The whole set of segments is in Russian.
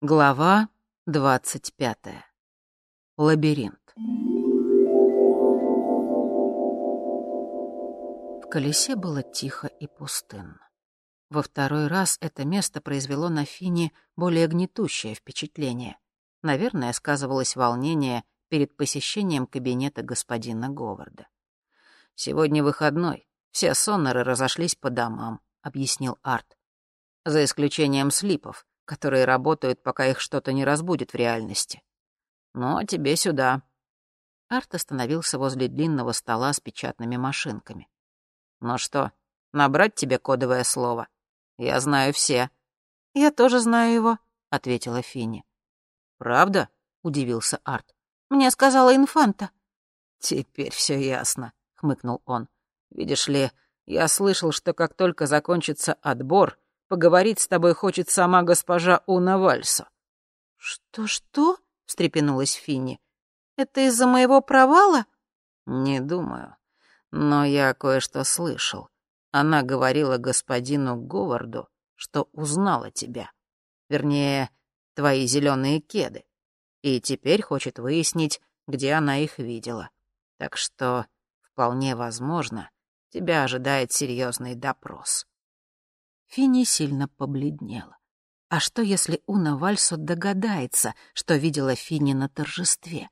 Глава двадцать пятая. Лабиринт. В колесе было тихо и пустынно. Во второй раз это место произвело на Фине более гнетущее впечатление. Наверное, сказывалось волнение перед посещением кабинета господина Говарда. «Сегодня выходной. Все соннеры разошлись по домам», — объяснил Арт. «За исключением слипов которые работают, пока их что-то не разбудит в реальности. Ну, а тебе сюда». Арт остановился возле длинного стола с печатными машинками. «Ну что, набрать тебе кодовое слово? Я знаю все». «Я тоже знаю его», — ответила Финни. «Правда?» — удивился Арт. «Мне сказала инфанта». «Теперь все ясно», — хмыкнул он. «Видишь ли, я слышал, что как только закончится отбор, Поговорить с тобой хочет сама госпожа Уна Вальсо». «Что-что?» — встрепенулась Финни. «Это из-за моего провала?» «Не думаю. Но я кое-что слышал. Она говорила господину Говарду, что узнала тебя. Вернее, твои зеленые кеды. И теперь хочет выяснить, где она их видела. Так что, вполне возможно, тебя ожидает серьезный допрос. Финни сильно побледнела. А что, если Уна Вальсо догадается, что видела Финни на торжестве?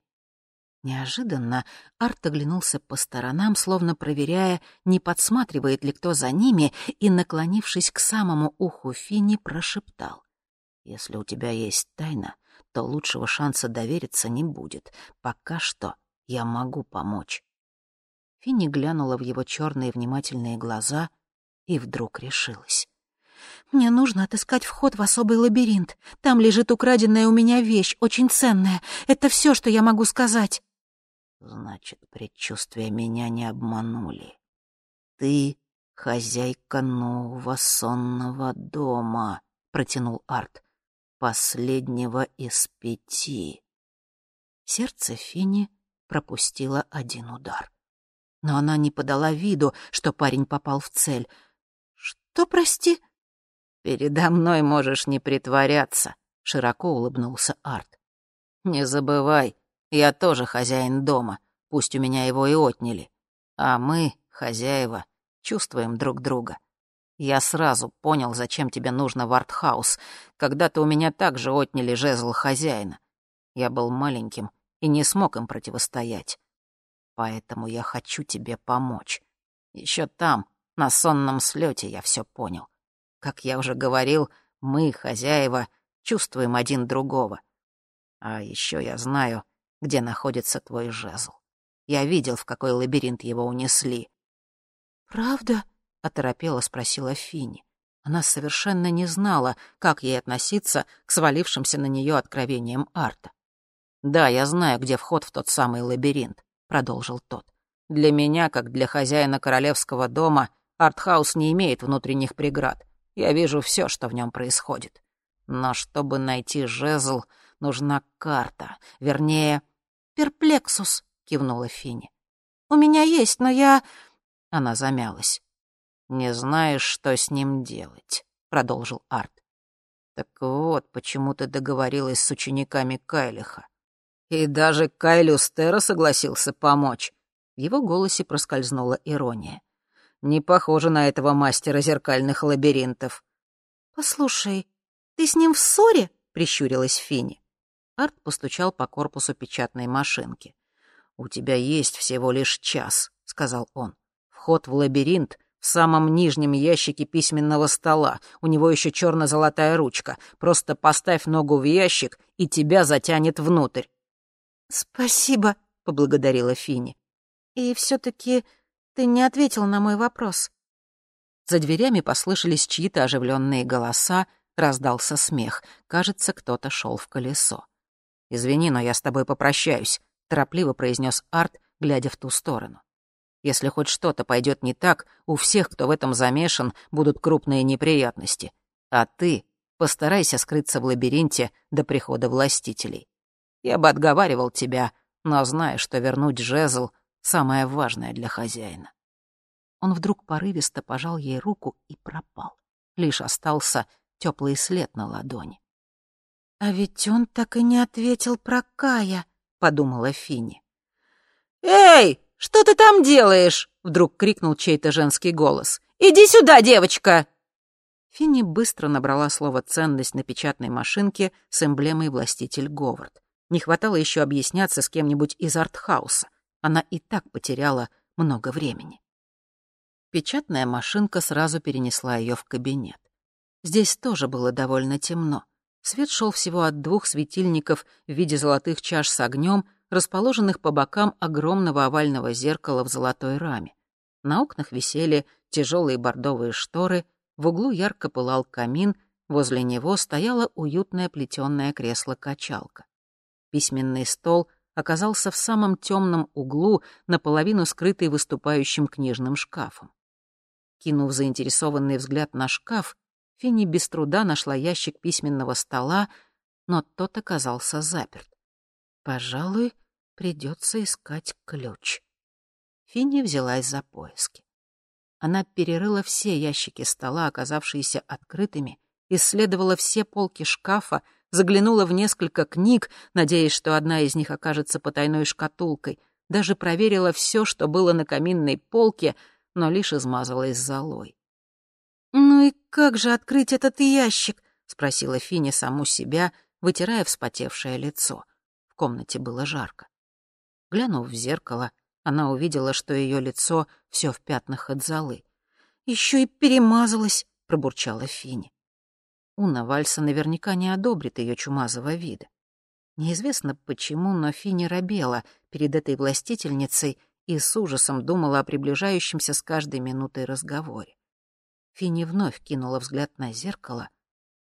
Неожиданно Арт оглянулся по сторонам, словно проверяя, не подсматривает ли кто за ними, и, наклонившись к самому уху Финни, прошептал. «Если у тебя есть тайна, то лучшего шанса довериться не будет. Пока что я могу помочь». Финни глянула в его черные внимательные глаза и вдруг решилась. Мне нужно отыскать вход в особый лабиринт. Там лежит украденная у меня вещь, очень ценная. Это все, что я могу сказать. Значит, предчувствия меня не обманули. Ты хозяйка нового сонного дома, протянул Арт. Последнего из пяти. Сердце Фини пропустило один удар. Но она не подала виду, что парень попал в цель. «Что, прости?» «Передо мной можешь не притворяться», — широко улыбнулся Арт. «Не забывай, я тоже хозяин дома, пусть у меня его и отняли. А мы, хозяева, чувствуем друг друга. Я сразу понял, зачем тебе нужно в артхаус. Когда-то у меня также отняли жезл хозяина. Я был маленьким и не смог им противостоять. Поэтому я хочу тебе помочь. Еще там, на сонном слете, я все понял. Как я уже говорил, мы, хозяева, чувствуем один другого. А еще я знаю, где находится твой жезл. Я видел, в какой лабиринт его унесли. «Правда?» — оторопела спросила Фини. Она совершенно не знала, как ей относиться к свалившимся на нее откровениям Арта. «Да, я знаю, где вход в тот самый лабиринт», — продолжил тот. «Для меня, как для хозяина королевского дома, артхаус не имеет внутренних преград. Я вижу все, что в нем происходит. Но чтобы найти жезл, нужна карта. Вернее, перплексус, кивнула Фини. У меня есть, но я... Она замялась. Не знаешь, что с ним делать, продолжил Арт. Так вот, почему ты договорилась с учениками Кайлиха. И даже Кайлю Стера согласился помочь. В его голосе проскользнула ирония. Не похоже на этого мастера зеркальных лабиринтов. «Послушай, ты с ним в ссоре?» — прищурилась Фини. Арт постучал по корпусу печатной машинки. «У тебя есть всего лишь час», — сказал он. «Вход в лабиринт в самом нижнем ящике письменного стола. У него еще черно-золотая ручка. Просто поставь ногу в ящик, и тебя затянет внутрь». «Спасибо», — поблагодарила Фини. «И все-таки ты не ответил на мой вопрос». За дверями послышались чьи-то оживленные голоса, раздался смех. Кажется, кто-то шел в колесо. «Извини, но я с тобой попрощаюсь», — торопливо произнес Арт, глядя в ту сторону. «Если хоть что-то пойдет не так, у всех, кто в этом замешан, будут крупные неприятности. А ты постарайся скрыться в лабиринте до прихода властителей. Я бы отговаривал тебя, но знаю, что вернуть жезл самое важное для хозяина. Он вдруг порывисто пожал ей руку и пропал. Лишь остался теплый след на ладони. «А ведь он так и не ответил про Кая», — подумала Финни. «Эй, что ты там делаешь?» — вдруг крикнул чей-то женский голос. «Иди сюда, девочка!» Финни быстро набрала слово «ценность» на печатной машинке с эмблемой «Властитель Говард». Не хватало еще объясняться с кем-нибудь из артхауса. Она и так потеряла много времени. Печатная машинка сразу перенесла ее в кабинет. Здесь тоже было довольно темно. Свет шел всего от двух светильников в виде золотых чаш с огнем, расположенных по бокам огромного овального зеркала в золотой раме. На окнах висели тяжелые бордовые шторы, в углу ярко пылал камин, возле него стояло уютное плетеное кресло-качалка. Письменный стол оказался в самом темном углу, наполовину скрытый выступающим книжным шкафом. Кинув заинтересованный взгляд на шкаф, Финни без труда нашла ящик письменного стола, но тот оказался заперт. Пожалуй, придется искать ключ. Финни взялась за поиски. Она перерыла все ящики стола, оказавшиеся открытыми, исследовала все полки шкафа, заглянула в несколько книг, надеясь, что одна из них окажется потайной шкатулкой, даже проверила все, что было на каминной полке — но лишь измазалась золой. «Ну и как же открыть этот ящик?» — спросила Финя саму себя, вытирая вспотевшее лицо. В комнате было жарко. Глянув в зеркало, она увидела, что ее лицо все в пятнах от золы. Еще и перемазалась, пробурчала Фини. Уна Вальса наверняка не одобрит ее чумазого вида. Неизвестно почему, но Фини робела перед этой властительницей и с ужасом думала о приближающемся с каждой минутой разговоре. Финни вновь кинула взгляд на зеркало,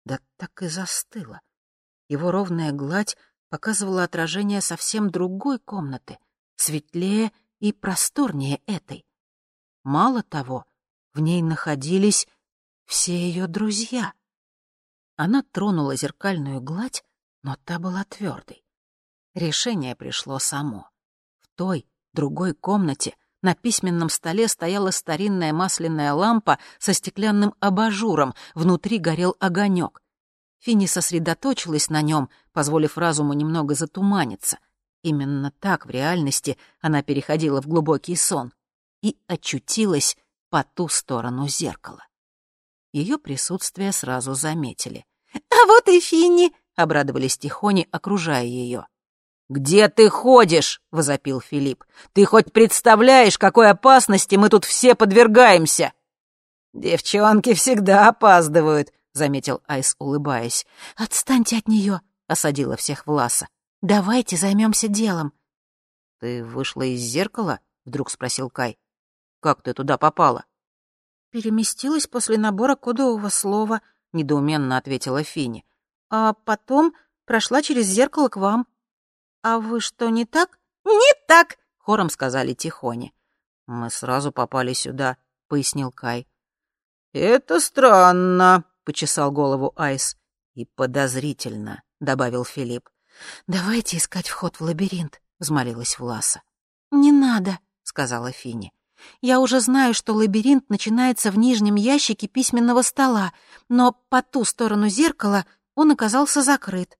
да так и застыла. Его ровная гладь показывала отражение совсем другой комнаты, светлее и просторнее этой. Мало того, в ней находились все ее друзья. Она тронула зеркальную гладь, но та была твердой. Решение пришло само. В той, другой комнате на письменном столе стояла старинная масляная лампа со стеклянным абажуром, внутри горел огонек. Финни сосредоточилась на нем, позволив разуму немного затуманиться. Именно так в реальности она переходила в глубокий сон и очутилась по ту сторону зеркала. Ее присутствие сразу заметили. «А вот и Финни!» — обрадовались Тихони, окружая ее. «Где ты ходишь?» — возопил Филипп. «Ты хоть представляешь, какой опасности мы тут все подвергаемся?» «Девчонки всегда опаздывают», — заметил Айс, улыбаясь. «Отстаньте от нее», — осадила всех Власа. «Давайте займемся делом». «Ты вышла из зеркала?» — вдруг спросил Кай. «Как ты туда попала?» «Переместилась после набора кодового слова», — недоуменно ответила Фини. «А потом прошла через зеркало к вам». «А вы что, не так?» «Не так!» — хором сказали Тихони. «Мы сразу попали сюда», — пояснил Кай. «Это странно», — почесал голову Айс. «И подозрительно», — добавил Филипп. «Давайте искать вход в лабиринт», — взмолилась Власа. «Не надо», — сказала Фини. «Я уже знаю, что лабиринт начинается в нижнем ящике письменного стола, но по ту сторону зеркала он оказался закрыт».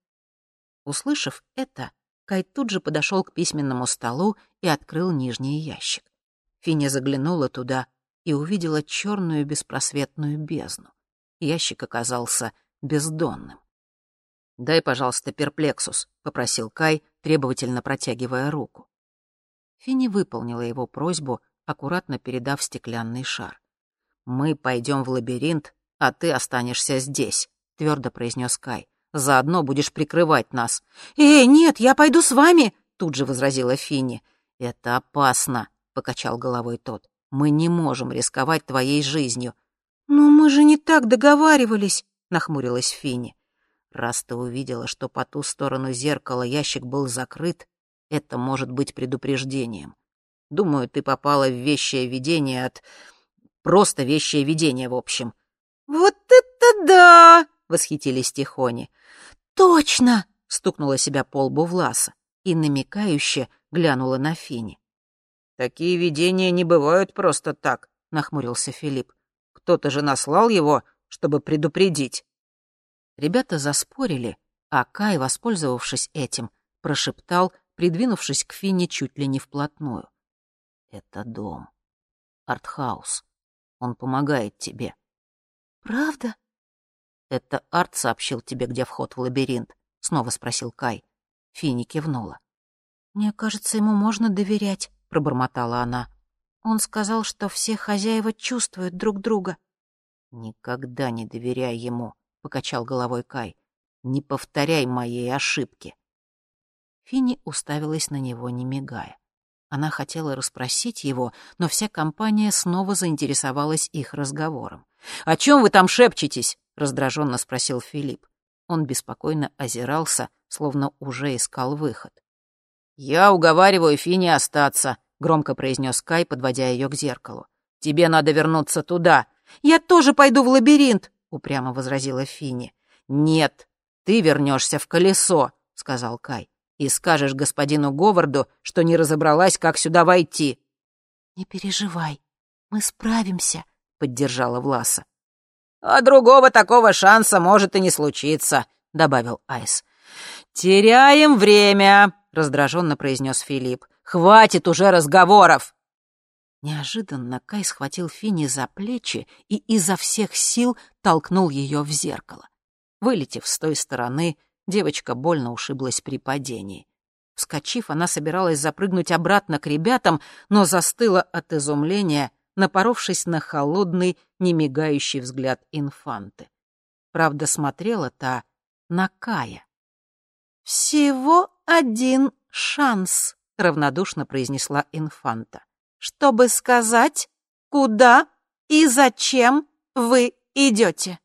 Услышав это, Кай тут же подошел к письменному столу и открыл нижний ящик. Финя заглянула туда и увидела черную беспросветную бездну. Ящик оказался бездонным. «Дай, пожалуйста, перплексус», — попросил Кай, требовательно протягивая руку. Фини выполнила его просьбу, аккуратно передав стеклянный шар. «Мы пойдем в лабиринт, а ты останешься здесь», — твердо произнес Кай. Заодно будешь прикрывать нас». «Эй, нет, я пойду с вами», — тут же возразила Финни. «Это опасно», — покачал головой тот. «Мы не можем рисковать твоей жизнью». «Но мы же не так договаривались», — нахмурилась Финни. «Раз ты увидела, что по ту сторону зеркала ящик был закрыт, это может быть предупреждением. Думаю, ты попала в вещее видение от... Просто вещее видение, в общем». «Вот это да!» — восхитились Тихони. «Точно!» — стукнула себя по лбу Власа и намекающе глянула на Фини. «Такие видения не бывают просто так», — нахмурился Филипп. «Кто-то же наслал его, чтобы предупредить». Ребята заспорили, А Кай, воспользовавшись этим, прошептал, придвинувшись к Фине чуть ли не вплотную. «Это дом. Артхаус. Он помогает тебе». «Правда?» «Это Арт сообщил тебе, где вход в лабиринт?» — снова спросил Кай. Фини кивнула. «Мне кажется, ему можно доверять», — пробормотала она. «Он сказал, что все хозяева чувствуют друг друга». «Никогда не доверяй ему», — покачал головой Кай. «Не повторяй моей ошибки». Фини уставилась на него, не мигая. Она хотела расспросить его, но вся компания снова заинтересовалась их разговором. «О чем вы там шепчетесь?» — раздраженно спросил Филипп. Он беспокойно озирался, словно уже искал выход. «Я уговариваю Фини остаться», — громко произнес Кай, подводя ее к зеркалу. «Тебе надо вернуться туда». «Я тоже пойду в лабиринт», — упрямо возразила Фини. «Нет, ты вернешься в колесо», — сказал Кай и скажешь господину Говарду, что не разобралась, как сюда войти». «Не переживай, мы справимся», — поддержала Власа. «А другого такого шанса может и не случиться», — добавил Айс. «Теряем время», — раздраженно произнес Филипп. «Хватит уже разговоров!» Неожиданно Кай схватил Фини за плечи и изо всех сил толкнул ее в зеркало. Вылетев с той стороны, Девочка больно ушиблась при падении. Вскочив, она собиралась запрыгнуть обратно к ребятам, но застыла от изумления, напоровшись на холодный, немигающий взгляд инфанты. Правда, смотрела та на Кая. «Всего один шанс», — равнодушно произнесла инфанта, «чтобы сказать, куда и зачем вы идете».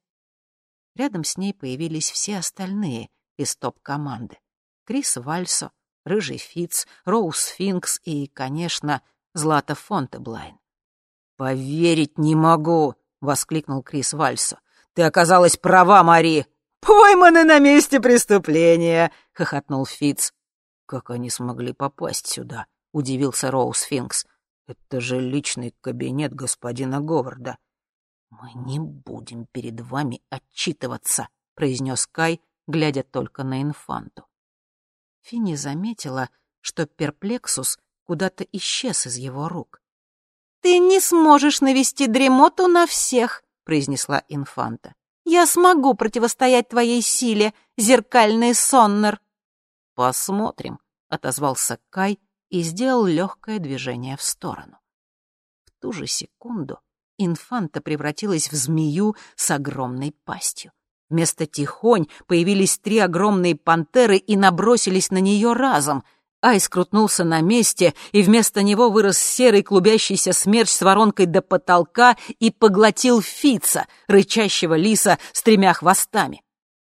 Рядом с ней появились все остальные, из топ-команды. Крис Вальсо, Рыжий Фиц, Роуз Финкс и, конечно, Злата Фонтеблайн. «Поверить не могу!» — воскликнул Крис Вальсо. «Ты оказалась права, Мари!» «Пойманы на месте преступления!» — хохотнул Фиц. «Как они смогли попасть сюда?» — удивился Роуз Финкс. «Это же личный кабинет господина Говарда». «Мы не будем перед вами отчитываться», — произнес Кай, глядя только на инфанту. Финни заметила, что перплексус куда-то исчез из его рук. «Ты не сможешь навести дремоту на всех», — произнесла инфанта. «Я смогу противостоять твоей силе, зеркальный соннер». «Посмотрим», — отозвался Кай и сделал легкое движение в сторону. В ту же секунду инфанта превратилась в змею с огромной пастью. Вместо тихонь появились три огромные пантеры и набросились на нее разом. Айс крутнулся на месте, и вместо него вырос серый клубящийся смерч с воронкой до потолка и поглотил Фица, рычащего лиса с тремя хвостами.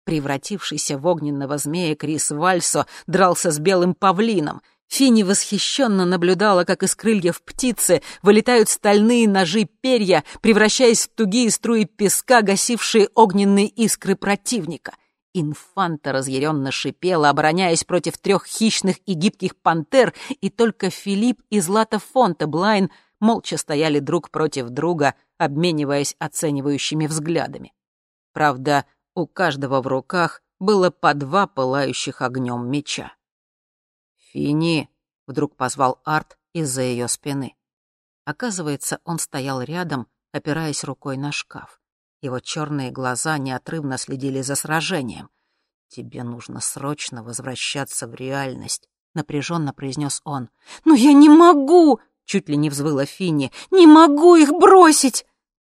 Превратившийся в огненного змея Крис Вальсо дрался с белым павлином — Фини восхищенно наблюдала, как из крыльев птицы вылетают стальные ножи-перья, превращаясь в тугие струи песка, гасившие огненные искры противника. Инфанта разъяренно шипела, обороняясь против трех хищных и гибких пантер, и только Филипп и Злата Фонте Блайн молча стояли друг против друга, обмениваясь оценивающими взглядами. Правда, у каждого в руках было по два пылающих огнем меча. «Фини!» — вдруг позвал Арт из-за ее спины. Оказывается, он стоял рядом, опираясь рукой на шкаф. Его черные глаза неотрывно следили за сражением. «Тебе нужно срочно возвращаться в реальность», — напряженно произнес он. «Но я не могу!» — чуть ли не взвыла Финни. «Не могу их бросить!»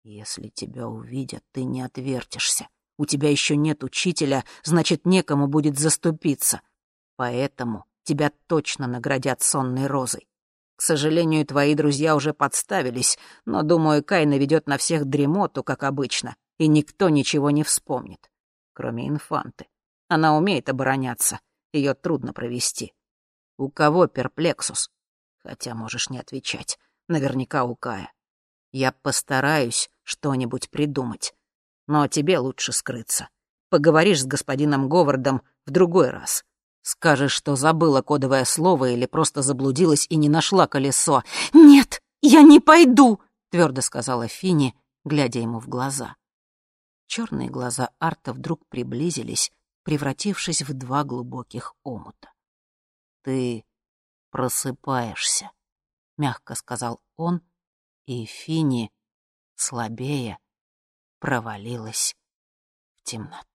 «Если тебя увидят, ты не отвертишься. У тебя еще нет учителя, значит, некому будет заступиться. Поэтому тебя точно наградят сонной розой. К сожалению, твои друзья уже подставились, но, думаю, Кай наведет на всех дремоту, как обычно, и никто ничего не вспомнит, кроме инфанты. Она умеет обороняться, ее трудно провести. У кого перплексус? Хотя можешь не отвечать, наверняка у Кая. Я постараюсь что-нибудь придумать, но тебе лучше скрыться. Поговоришь с господином Говардом в другой раз. Скажешь, что забыла кодовое слово или просто заблудилась и не нашла колесо. «Нет, я не пойду!» — твердо сказала Фини, глядя ему в глаза. Черные глаза Арта вдруг приблизились, превратившись в два глубоких омута. «Ты просыпаешься», — мягко сказал он, и Фини, слабее, провалилась в темноту.